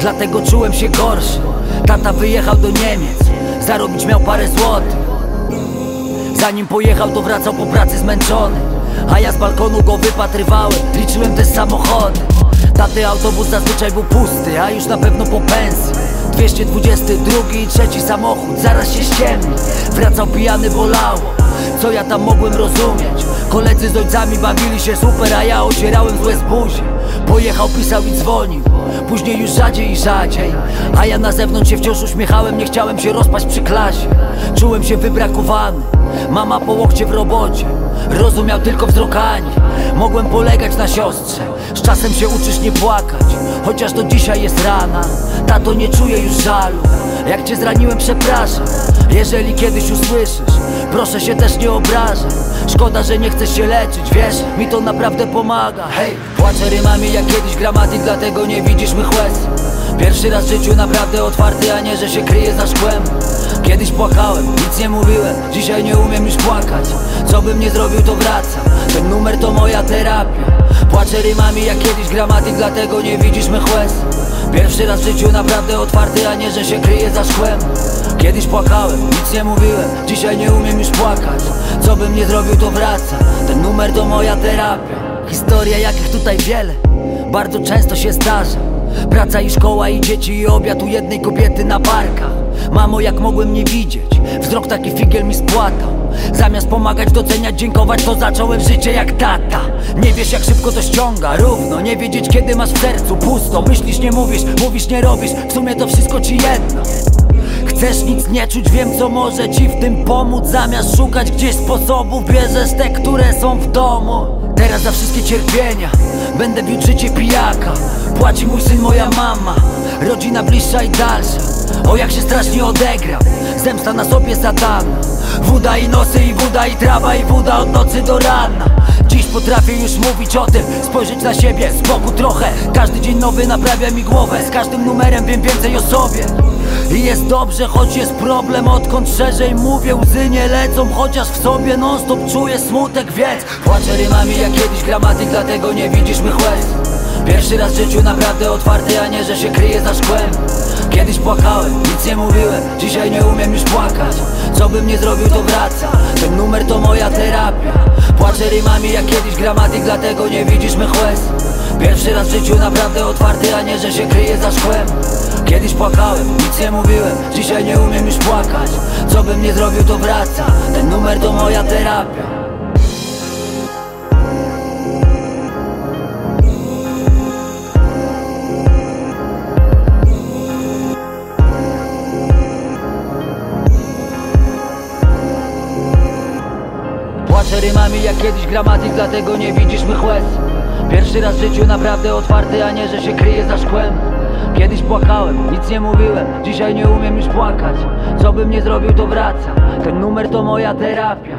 Dlatego czułem się gorszy. Tata wyjechał do Niemiec. Zarobić miał parę złotych. Zanim pojechał to wracał po pracy zmęczony. A ja z balkonu go wypatrywałem. Liczyłem też samochody. Taty autobus zazwyczaj był pusty A już na pewno po pensji 222 i trzeci samochód Zaraz się ściemni. Wracał pijany bolało Co ja tam mogłem rozumieć. Koledzy z ojcami bawili się super A ja ocierałem złe z buzi Pojechał, pisał i dzwonił Później już rzadziej i rzadziej. A ja na zewnątrz się wciąż uśmiechałem Nie chciałem się rozpaść przy klasie. Czułem się wybrakowany Mama po łokcie w robocie Rozumiał tylko wzrokanie Mogłem polegać na siostrze. Z czasem się uczysz nie płakać. Chociaż do dzisiaj jest rana. Tato nie czuję już żalu. Jak cię zraniłem przepraszam. Jeżeli kiedyś usłyszysz Proszę się też nie obrażać Szkoda, że nie chcesz się leczyć, wiesz? Mi to naprawdę pomaga. Hej, płaczę rymami jak kiedyś gramatyk Dlatego nie widzisz mych łez. Pierwszy raz w życiu naprawdę otwarty, a nie, że się kryje za szkłem Kiedyś płakałem, nic nie mówiłem Dzisiaj nie umiem już płakać. Co bym nie zrobił to wraca. Ten numer to moja terapia. Płaczę rymami jak kiedyś gramatyk Dlatego nie widzisz mych łez Pierwszy raz w życiu naprawdę otwarty, a nie, że się kryje za szkłem. Kiedyś płakałem, nic nie mówiłem Dzisiaj nie umiem już płakać. Co bym nie zrobił to wraca. Ten numer to moja terapia. Historia jakich tutaj wiele. Bardzo często się zdarza. Praca i szkoła i dzieci i obiad u jednej kobiety na barkach Mamo jak mogłem nie widzieć? Wzrok taki figiel mi spłatał Zamiast pomagać, doceniać, dziękować To zacząłem życie jak tata. Nie wiesz jak szybko to ściąga. Równo, nie wiedzieć kiedy masz w sercu pusto. Myślisz, nie mówisz, mówisz, nie robisz. W sumie to wszystko ci jedno. Chcesz nic nie czuć, wiem co może ci w tym pomóc. Zamiast szukać gdzieś sposobów Bierzesz te, które są w domu. Teraz za wszystkie cierpienia Będę bił życie pijaka. Płaci mój syn, moja mama. Rodzina bliższa i dalsza O jak się strasznie odegram. Zemsta na sobie satana. Woda i nosy i woda i trawa i woda od nocy do rana. Dziś potrafię już mówić o tym. Spojrzeć na siebie z boku trochę. Każdy dzień nowy naprawia mi głowę. Z każdym numerem wiem więcej o sobie. I jest dobrze, choć jest problem Odkąd szerzej mówię, łzy nie lecą Chociaż w sobie non stop czuję smutek, więc Płaczę rymami jak kiedyś gramatyk Dlatego nie widzisz mych łez. Pierwszy raz w życiu naprawdę otwarty A nie, że się kryje za szkłem Kiedyś płakałem, nic nie mówiłem Dzisiaj nie umiem już płakać. Co bym nie zrobił to wraca. Ten numer to moja terapia. Płaczę rymami jak kiedyś gramatyk Dlatego nie widzisz mych łez Pierwszy raz w życiu naprawdę otwarty A nie, że się kryje za szkłem. Kiedyś płakałem, nic nie mówiłem Dzisiaj nie umiem już płakać. Co bym nie zrobił to wraca. Ten numer to moja terapia Rymami jak kiedyś gramatyk Dlatego nie widzisz mych łez. Pierwszy raz w życiu naprawdę otwarty A nie, że się kryje za szkłem. Kiedyś płakałem, nic nie mówiłem Dzisiaj nie umiem już płakać. Co bym nie zrobił to wraca Ten numer to moja terapia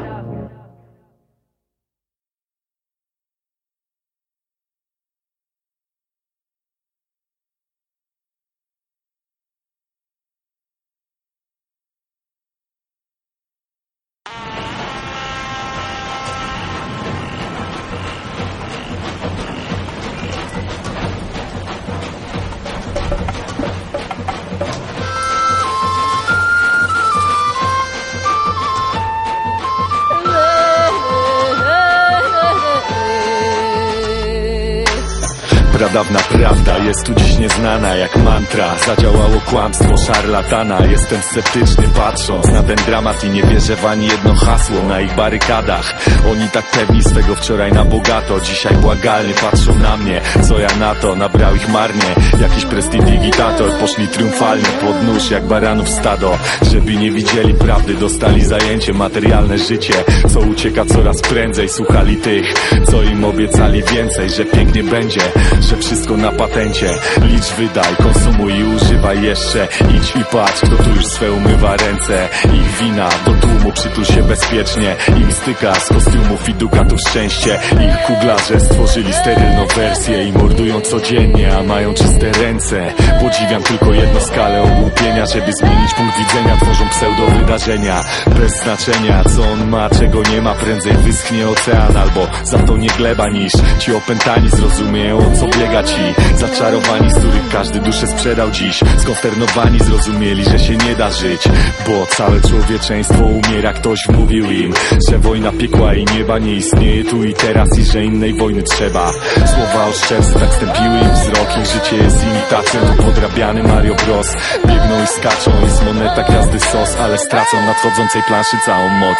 dawna. Prawda jest tu dziś nieznana jak mantra. Zadziałało kłamstwo szarlatana. Jestem sceptyczny patrząc na ten dramat I nie wierzę w ani jedno hasło na ich barykadach. Oni tak pewni swego wczoraj na bogato. Dzisiaj błagalnie patrzą na mnie. Co ja na to? Nabrał ich marnie. Jakiś prestidigitator Poszli triumfalnie pod nóż jak baranów stado. Żeby nie widzieli prawdy Dostali zajęcie, materialne życie. Co ucieka coraz prędzej Słuchali tych, co im obiecali więcej Że pięknie będzie, że wszystko na patencie. Licz, wydaj, konsumuj i używaj jeszcze. Idź i patrz, kto tu już swe umywa ręce. Ich wina do tłumu przytul się bezpiecznie. Im styka z kostiumów i dukatów szczęście. Ich kuglarze stworzyli sterylną wersję I mordują codziennie, a mają czyste ręce. Podziwiam tylko jedno skalę ogłupienia Żeby zmienić punkt widzenia. Tworzą pseudo wydarzenia Bez znaczenia, co on ma, czego nie ma. Prędzej wyschnie ocean albo za to nie gleba niż. Ci opętani zrozumieją co biega ci Zaczarowani, z których każdy duszę sprzedał dziś. Skonsternowani zrozumieli, że się nie da żyć Bo całe człowieczeństwo umiera. Ktoś wmówił im, że wojna piekła i nieba nie istnieje tu i teraz I że innej wojny trzeba. Słowa oszczerstw tak stępiły im wzrok Ich życie jest imitacją, to podrabiany Mario Bros. Biegną i skaczą, jest moneta gwiazdy sos Ale stracą nadchodzącej planszy całą moc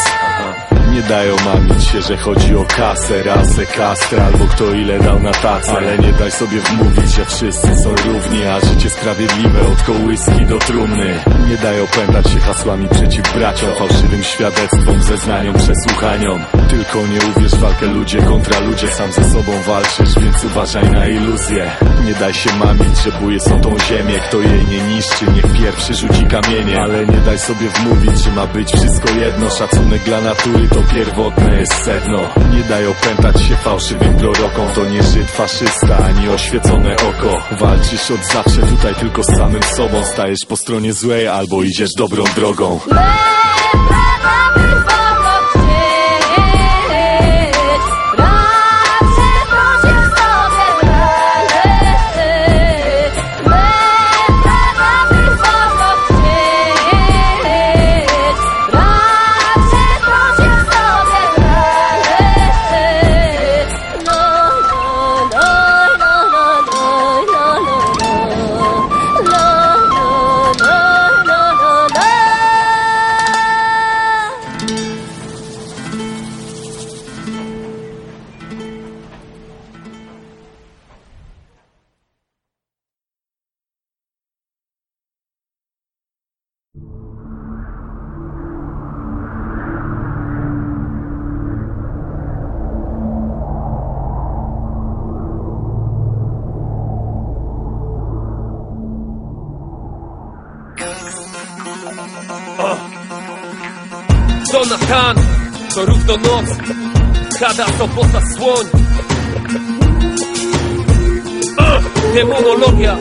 nie dają mamić się, że chodzi o kasę, rasę, kastrę Albo kto ile dał na tacę. Ale nie daj sobie wmówić, że wszyscy są równi A życie sprawiedliwe od kołyski do trumny. Nie daj opętać się hasłami przeciw braciom Fałszywym świadectwom, zeznaniom, przesłuchaniom. Tylko nie uwierz w walkę ludzie kontra ludzie Sam ze sobą walczysz, więc uważaj na iluzję. Nie daj się mamić, że buje są tą ziemię Kto jej nie niszczy, niech pierwszy rzuci kamienie. Ale nie daj sobie wmówić, że ma być wszystko jedno Szacunek dla natury to pierwotne jest sedno. Nie daj opętać się fałszywym prorokom To nie Żyd faszysta, ani oświecone oko. Walczysz od zawsze tutaj tylko z samym sobą. Stajesz po stronie złej albo idziesz dobrą drogą Jonathan, to równo noc Hada, Sopota, Słoń. Ah, Demonologia!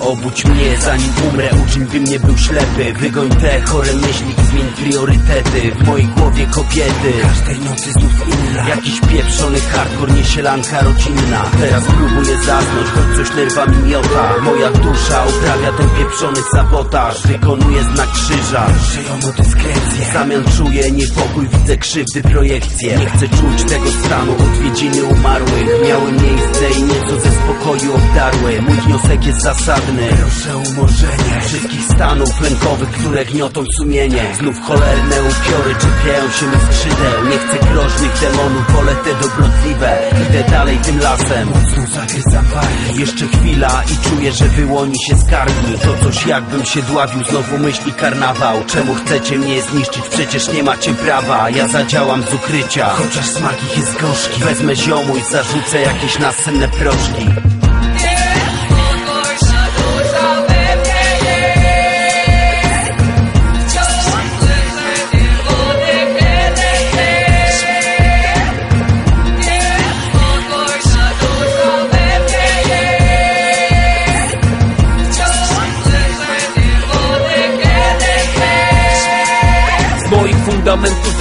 Obudź mnie zanim umrę, uczyń bym nie był ślepy. Wygoń te chore myśli i zmień priorytety W mojej głowie kobiety. Każdej nocy znów inna. Jakiś pieprzony hardcore, niesielanka rodzinna. Teraz próbuję zasnąć, choć coś nerwami miota. Moja dusza uprawia ten pieprzony sabotaż. Wykonuje znak krzyża. Żyją o dyskrecję. W zamian czuję niepokój, widzę krzywdy, projekcje. Nie chcę czuć tego stanu, odwiedziny umarłych Miały miejsce i nieco ze spokoju obdarły. Mój wniosek jest zasadny. Proszę umorzenie. Wszystkich stanów lękowych, które gniotą sumienie Znów cholerne upiory czepiają się mych skrzydeł. Nie chcę groźnych demonów, wolę te dobrotliwe. Idę dalej tym lasem. Zagryzam Jeszcze chwila i czuję, że wyłoni się z karmi To coś jakbym się dławił, znowu myśli karnawał. Czemu chcecie mnie zniszczyć? Przecież nie macie prawa. Ja zadziałam z ukrycia. Chociaż smak ich jest gorzki. Wezmę ziomu i zarzucę jakieś nasenne proszki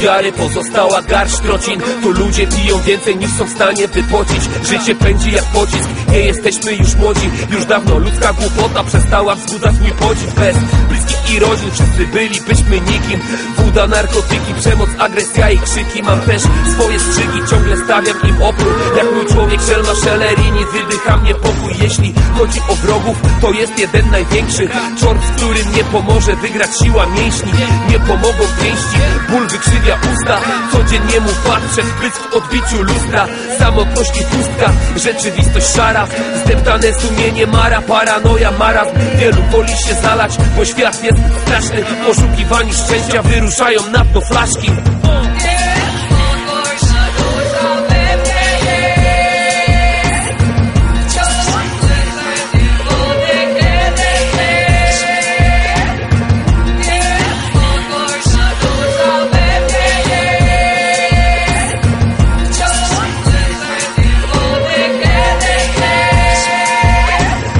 wiary pozostała garść trocin Tu ludzie piją więcej niż są w stanie wypocić Życie pędzi jak pocisk, nie jesteśmy już młodzi. Już dawno ludzka głupota przestała wzbudzać mój podziw. Bez bliskich i rodzin wszyscy bylibyśmy nikim Woda, narkotyki, przemoc, agresja i krzyki. Mam też swoje strzygi, ciągle stawiam im opór. Jak mój człowiek szelma szelerini wydycha mnie pokój. Jeśli chodzi o wrogów, to jest jeden największy Czort, z którym nie pomoże wygrać siła mięśni. Nie pomogą pięści, ból wykrzywia usta. Codziennie mu patrzę w błysk w odbiciu lustra. Samotność i pustka, rzeczywistość szara. Zdeptane sumienie, mara, paranoja, marazm. Wielu woli się zalać, bo świat jest straszny. Poszukiwani szczęścia wyruszają na dno flaszki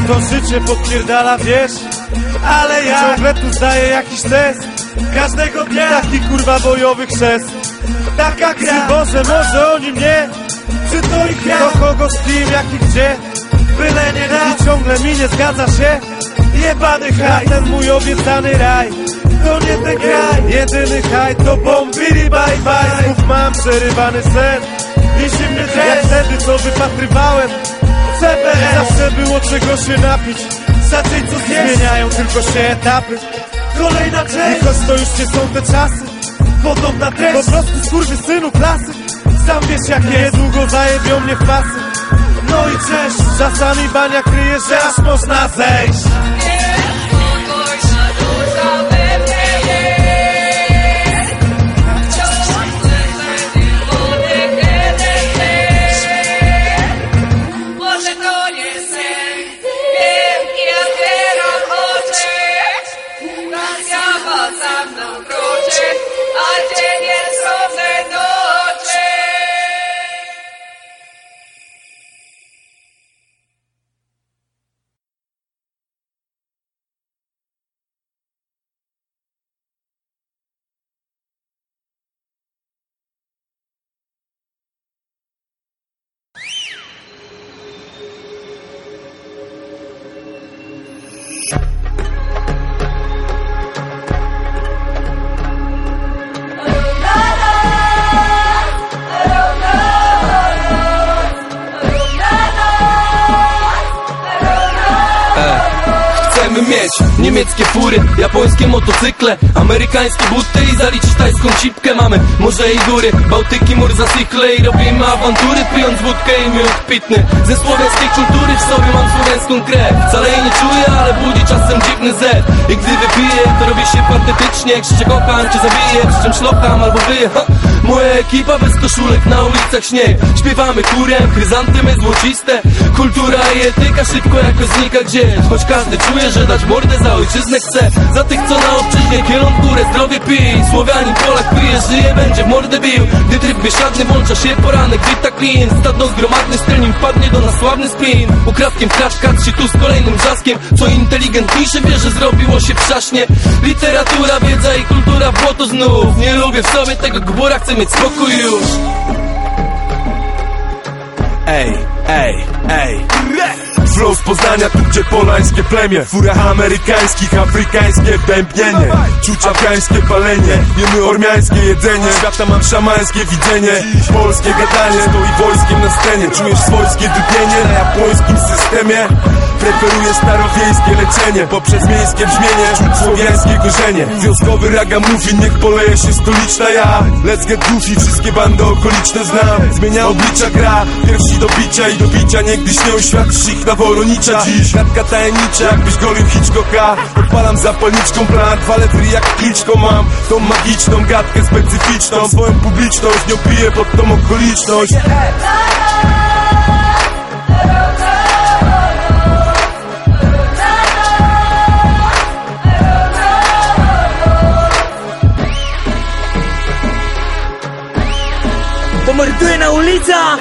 To życie podpierdala, wiesz? Ale ja ciągle tu zdaję jakiś test Każdego dnia taki kurwa bojowy chrzest. Taka gra. Boże, może oni mnie? Czy to ich ja? Do kogo, z kim, jak i gdzie? Byle nie raz I ciągle mi nie zgadza się. Jebany haj, ten mój obiecany raj. To nie ten kraj. Jedyny haj to bombili bye bye Znów mam przerywany sen. I zimny deszcz Jak wtedy co wypatrywałem. CBS Zawsze było czego się napić. Zacząć co zjeść Zmieniają tylko się etapy Kolejna część. Choć to już nie są te czasy Podobna treść. Po prostu skurwy synu klasy. Sam wiesz jak jest. Niedługo zajebią mnie w pasy. No i cześć. Czasami bania kryje, że aż można zejść mieć niemieckie fury, japońskie motocykle Amerykańskie buty i zaliczyć tajską cipkę Mamy morze i góry, Bałtyki, mur za cykle I robimy awantury, pijąc wódkę i miód pitny. Ze słowiańskiej kultury w sobie mam słowiańską krew. Wcale jej nie czuję, ale budzi czasem dziwny zet I gdy wypiję, to robię się patetycznie Jak cię kocham, cię zabiję, przy czym szlocham albo! Moja ekipa bez koszulek na ulicach śnieg. Śpiewamy chórem, chryzantymy złociste. Kultura i etyka szybko jakoś znika gdzieś. Choć każdy czuje, że dać mordę za ojczyznę chce. Za tych co na obczyźnie kielą w górę zdrowie pij. Słowianin Polak pije, żyje, będzie w mordę bił. Gdy tryb biesiadny włącza się poranek Wita klient, stadno zgromadny styl nim wpadnie do nas sławny spin. Ukradkiem kraczka, trzy tu z kolejnym wrzaskiem. Co inteligentniejszy wie, że zrobiło się przaśnie Literatura, wiedza i kultura błoto znów. Nie lubię w sobie tego gbura, chcę mieć spokój już. Ej, ej, ej. Flow z Poznania, tu gdzie polańskie plemię. Furach amerykańskich, afrykańskie bębnienie. Czuć afgańskie palenie. Jemy ormiańskie jedzenie. Świata mam szamańskie widzenie. Polskie gadanie. Stoi wojskiem na scenie. Czujesz swojskie dupienie na japońskim systemie Preferuję starowiejskie leczenie Poprzez miejskie brzmienie. Czuć słowiańskie korzenie. Związkowy ragamuffin Niech poleje się stoliczna ja. Let's get goofy Wszystkie bandy okoliczne znam. Zmienia oblicza gra Pierwsi do bicia i do bicia. Niegdyś śnią świat ich na Woronicza Dziś gadka tajemnicza Jakbyś golił Hitchcocka. Odpalam zapalniczką plan Walę free jak kliczką mam. Tą magiczną gadkę specyficzną Swoją publiczność nią piję pod tą okoliczność To morduje na ulicach!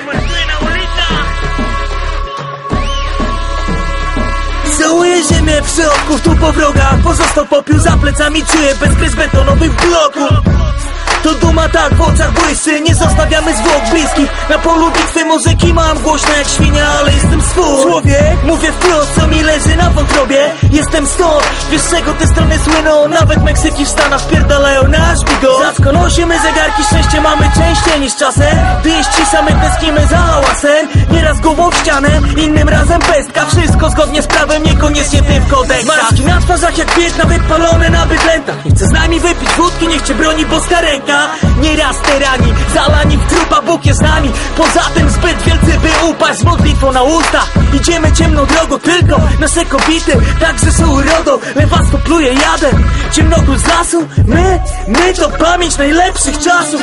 Całuję ziemię przeodków tu po wrogach Pozostał popiół za plecami Czuję bezkres betonowych bloków to duma tak w oczach błyscy Nie zostawiamy zwłok bliskich. Na polu bitwy muzyki mam głośno jak świnia Ale jestem swój. Człowiek, mówię wprost co mi leży na wątrobie. Jestem stąd, wiesz czego te strony słyną? Nawet Meksyki w Stanach wpierdalają nasz bigos Rzadko nosimy zegarki, szczęście mamy częściej niż czasem. Gdy jest cisza, my tęsknimy za hałasem. Nieraz głową w ścianę, innym razem pestka. Wszystko zgodnie z prawem, niekoniecznie ty w kodeksach Maski na twarzach jak bieg na wypalone na bydlętach Nie chce z nami wypić wódki, niech cię broni boska ręka Nieraz terani, zalani w trupa Bóg jest z nami. Poza tym zbyt wielcy by upaść z modlitwą na ustach. Idziemy ciemną drogą, tylko nasze kobiety Także są urodą, lewacko pluje jadem. Ciemnogór z lasu, my, my to pamięć najlepszych czasów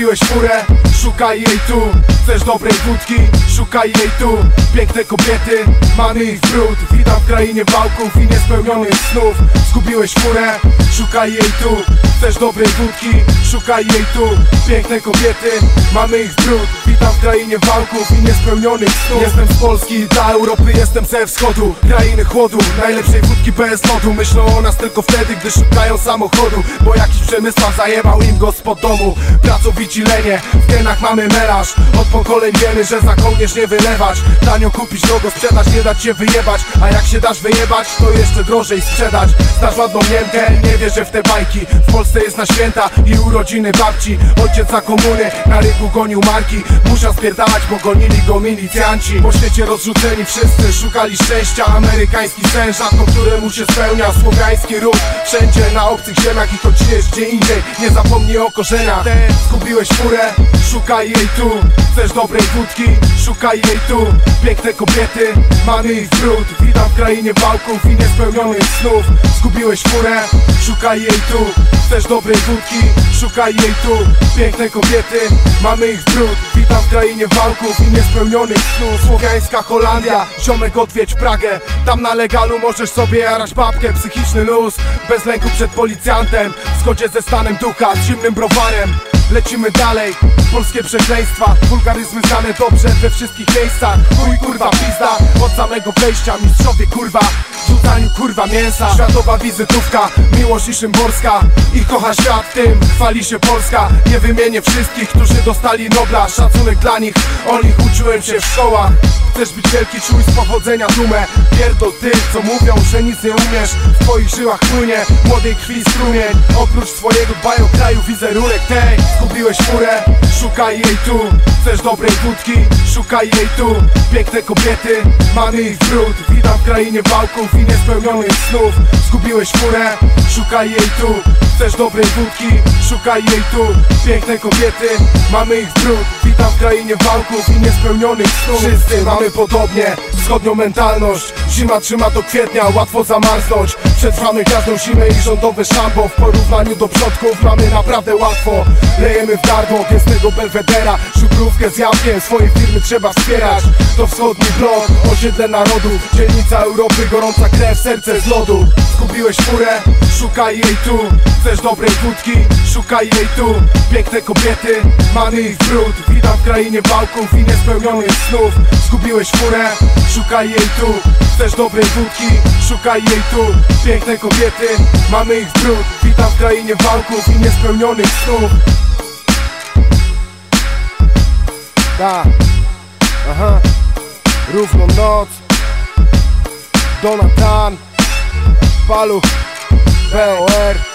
Zgubiłeś furę, szukaj jej tu. Chcesz dobrej wódki, szukaj jej tu. Piękne kobiety, mamy ich brud Witam w krainie wałków i niespełnionych snów. Zgubiłeś furę, szukaj jej tu. Chcesz dobrej wódki, szukaj jej tu. Piękne kobiety, mamy ich brud Witam w krainie wałków i niespełnionych snów. Jestem z Polski, dla Europy jestem ze wschodu. Krainy chłodu, najlepszej wódki bez lodu. Myślą o nas tylko wtedy, gdy szukają samochodu. Bo jakiś przemysła zajebał im go spod domu. Pracowici w genach mamy melarz. Od pokoleń wiemy, że za kołnierz nie wylewać. Tanio kupić, drogo sprzedać, nie dać się wyjebać. A jak się dasz wyjebać, to jeszcze drożej sprzedać. Znasz ładną Niemkę, nie wierzę w te bajki. W Polsce jest na święta i urodziny babci. Ojciec za komuny, na rynku gonił marki. Musiał spierdalać, bo gonili go milicjanci. Po świecie rozrzuceni wszyscy, szukali szczęścia. Amerykański sen, rzadko któremu się spełnia Słowiański ruch, wszędzie na obcych ziemiach I choć jest gdzie indziej, nie zapomnij o korzeniach Zgubiłeś furę, szukaj jej tu. Chcesz dobrej wódki, szukaj jej tu. Piękne kobiety, mamy ich brud Witam w krainie wałków i niespełnionych snów. Zgubiłeś furę, szukaj jej tu. Chcesz dobrej wódki, szukaj jej tu. Piękne kobiety, mamy ich brud Witam w krainie wałków i niespełnionych snów. Słowiańska Holandia, ziomek odwiedź Pragę. Tam na legalu możesz sobie jarać babkę. Psychiczny luz, bez lęku przed policjantem. W zgodzie ze stanem ducha, zimnym browarem Lecimy dalej, polskie przekleństwa Wulgaryzmy znane dobrze we wszystkich miejscach. Chuj kurwa pizda, od samego wejścia Mistrzowie kurwa, w rzucaniu kurwa mięsa. Światowa wizytówka, miłość i Szymborska Ich kocha świat, tym chwali się Polska. Nie wymienię wszystkich, którzy dostali Nobla. Szacunek dla nich, o nich uczyłem się w szkołach. Chcesz być wielki, czuj z powodzenia dumę. Pierdol tych, co mówią, że nic nie umiesz. W twoich żyłach płynie młodej krwi strumień. Oprócz swojego dbają kraju wizerunek tej. Zgubiłeś furę, szukaj jej tu. Chcesz dobrej wódki, szukaj jej tu. Piękne kobiety, mamy ich brud Witam w krainie wałków i niespełnionych snów. Zgubiłeś furę, szukaj jej tu. Chcesz dobrej wódki, szukaj jej tu. Piękne kobiety, mamy ich brud Witam w krainie wałków i niespełnionych snów Wszyscy mamy podobnie, wschodnią mentalność. Zima trzyma do kwietnia, łatwo zamarznąć Przetrwamy każdą zimę i rządowe szambo. W porównaniu do przodków mamy naprawdę łatwo. Lejemy w gardło gęstego belwedera. Szukrówkę z jabłkiem, swoje firmy trzeba wspierać. To wschodni blok, osiedle narodów Dzielnica Europy, gorąca krew, serce z lodu. Zgubiłeś furę, szukaj jej tu. Chcesz dobrej wódki, szukaj jej tu. Piękne kobiety, mamy ich brud Witam w krainie wałków i niespełnionych snów. Zgubiłeś furę, szukaj jej tu. Chcesz dobrej wódki, szukaj jej tu Piękne kobiety, mamy ich brud Witam w krainie wałków i niespełnionych snów. Da, aha, równą noc. Donatan, Paluch, POR